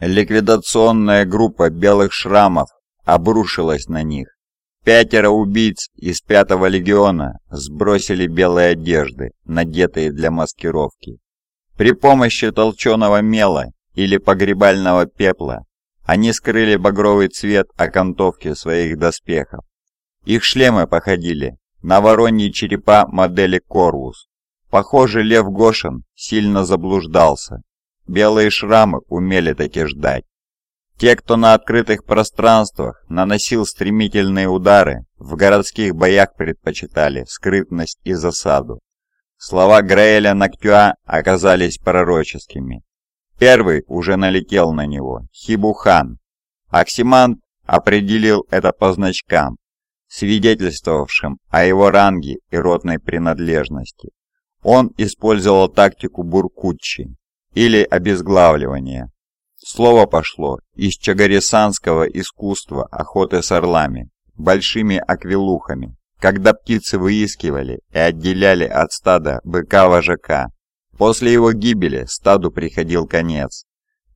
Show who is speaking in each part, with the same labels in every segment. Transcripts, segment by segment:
Speaker 1: Ликвидационная группа белых шрамов обрушилась на них. Пятеро убийц из пятого легиона сбросили белые одежды, надетые для маскировки. При помощи толченого мела или погребального пепла они скрыли багровый цвет окантовки своих доспехов. Их шлемы походили на вороньи черепа модели Корвус. Похоже, Лев Гошин сильно заблуждался. Белые шрамы умели таки ждать. Те, кто на открытых пространствах наносил стремительные удары, в городских боях предпочитали скрытность и засаду. Слова Граэля Нактюа оказались пророческими. Первый уже налетел на него, Хибухан. Оксимант определил это по значкам, свидетельствовавшим о его ранге и ротной принадлежности. Он использовал тактику буркутчи, или обезглавливания. Слово пошло из чагарисанского искусства охоты с орлами, большими аквилухами, когда птицы выискивали и отделяли от стада быка-вожака. После его гибели стаду приходил конец.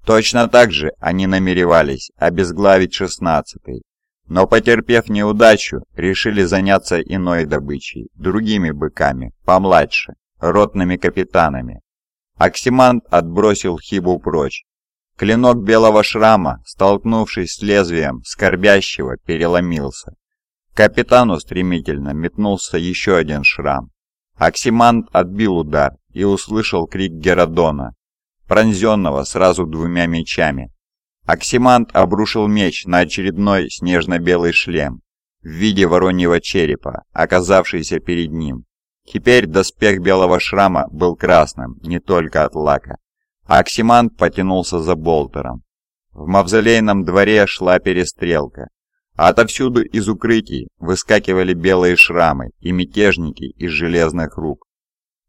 Speaker 1: Точно так же они намеревались обезглавить шестнадцатый, но потерпев неудачу, решили заняться иной добычей, другими быками, помладше, ротными капитанами. Оксимант отбросил хибу прочь. Клинок белого шрама, столкнувшись с лезвием скорбящего, переломился. Капитану стремительно метнулся еще один шрам. Оксимант отбил удар и услышал крик Геродона, пронзенного сразу двумя мечами. Оксимант обрушил меч на очередной снежно-белый шлем в виде вороньего черепа, оказавшийся перед ним. Теперь доспех белого шрама был красным, не только от лака. Оксимант потянулся за болтером. В мавзолейном дворе шла перестрелка. Отовсюду из укрытий выскакивали белые шрамы и мятежники из железных рук.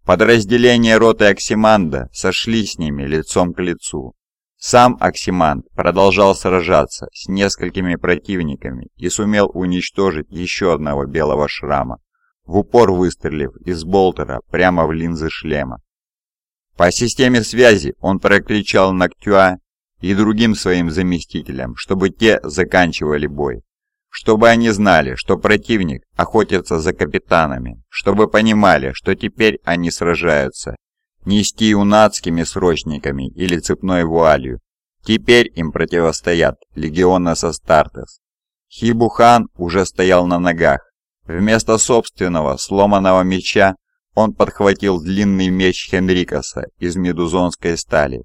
Speaker 1: Подразделения роты Оксиманда сошли с ними лицом к лицу. Сам Оксиманд продолжал сражаться с несколькими противниками и сумел уничтожить еще одного белого шрама, в упор выстрелив из болтера прямо в линзы шлема. По системе связи он прокричал Ноктюа и другим своим заместителям, чтобы те заканчивали бой чтобы они знали, что противник охотится за капитанами, чтобы понимали, что теперь они сражаются не с тиунатскими срочниками или цепной вуалью. Теперь им противостоят легионы Састартес. Хибухан уже стоял на ногах. Вместо собственного сломанного меча он подхватил длинный меч Хенрикаса из медузонской стали.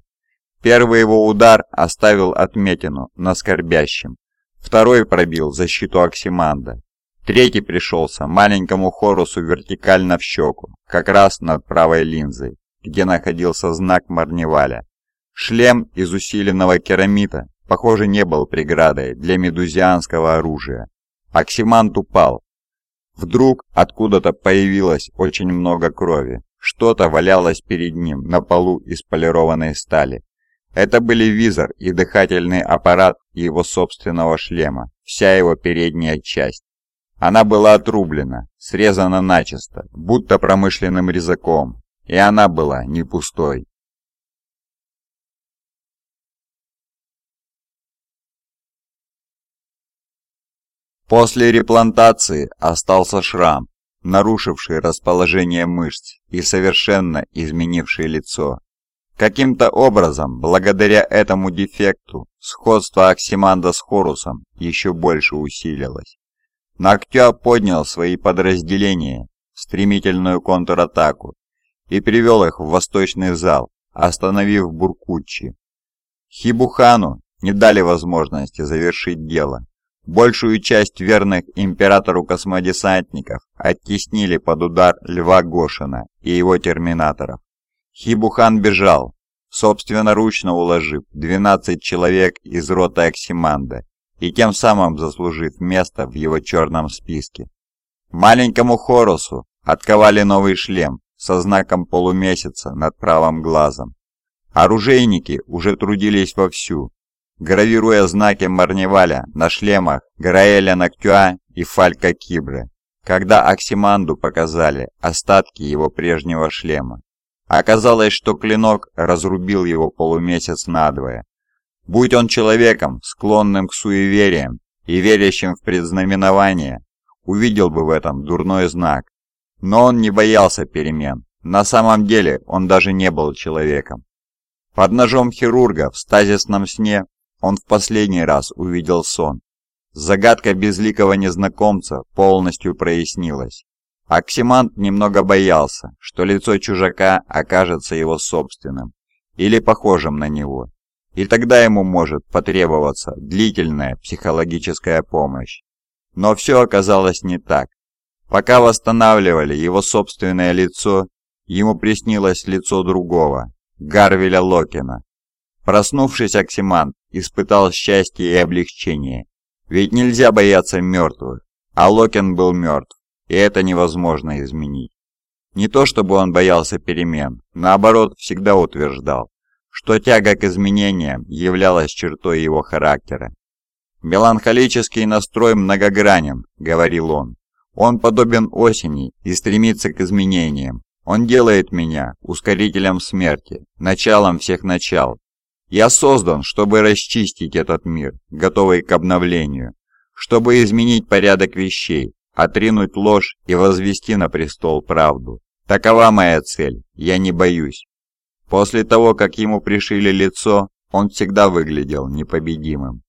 Speaker 1: Первый его удар оставил отметину на скорбящем, Второй пробил защиту Оксиманда. Третий пришелся маленькому Хорусу вертикально в щеку, как раз над правой линзой, где находился знак Марневаля. Шлем из усиленного керамита, похоже, не был преградой для медузианского оружия. Оксимант упал. Вдруг откуда-то появилось очень много крови. Что-то валялось перед ним на полу из полированной стали. Это были визор и дыхательный аппарат его собственного шлема, вся его передняя часть. Она была отрублена, срезана начисто, будто промышленным резаком, и она была не пустой. После реплантации остался шрам, нарушивший расположение мышц и совершенно изменивший лицо. Каким-то образом, благодаря этому дефекту, сходство Оксиманда с Хорусом еще больше усилилось. Ноктя поднял свои подразделения в стремительную контратаку и привел их в восточный зал, остановив Буркуччи. Хибухану не дали возможности завершить дело. Большую часть верных императору космодесантников оттеснили под удар Льва Гошина и его терминаторов. Хибухан бежал, собственноручно уложив 12 человек из роты Оксиманда и тем самым заслужив место в его черном списке. Маленькому Хорусу отковали новый шлем со знаком полумесяца над правым глазом. Оружейники уже трудились вовсю, гравируя знаки Марневаля на шлемах Граэля Ноктюа и Фалька Кибры, когда Оксиманду показали остатки его прежнего шлема. Оказалось, что клинок разрубил его полумесяц надвое. Будь он человеком, склонным к суевериям и верящим в предзнаменование, увидел бы в этом дурной знак. Но он не боялся перемен. На самом деле он даже не был человеком. Под ножом хирурга в стазисном сне он в последний раз увидел сон. Загадка безликого незнакомца полностью прояснилась. Оксимант немного боялся, что лицо чужака окажется его собственным или похожим на него, и тогда ему может потребоваться длительная психологическая помощь. Но все оказалось не так. Пока восстанавливали его собственное лицо, ему приснилось лицо другого, Гарвеля Локина. Проснувшись, Оксимант испытал счастье и облегчение, ведь нельзя бояться мертвых, а Локин был мертв и это невозможно изменить. Не то чтобы он боялся перемен, наоборот, всегда утверждал, что тяга к изменениям являлась чертой его характера. «Меланхолический настрой многогранен», — говорил он. «Он подобен осени и стремится к изменениям. Он делает меня ускорителем смерти, началом всех начал. Я создан, чтобы расчистить этот мир, готовый к обновлению, чтобы изменить порядок вещей, отринуть ложь и возвести на престол правду. Такова моя цель, я не боюсь. После того, как ему пришили лицо, он всегда выглядел непобедимым.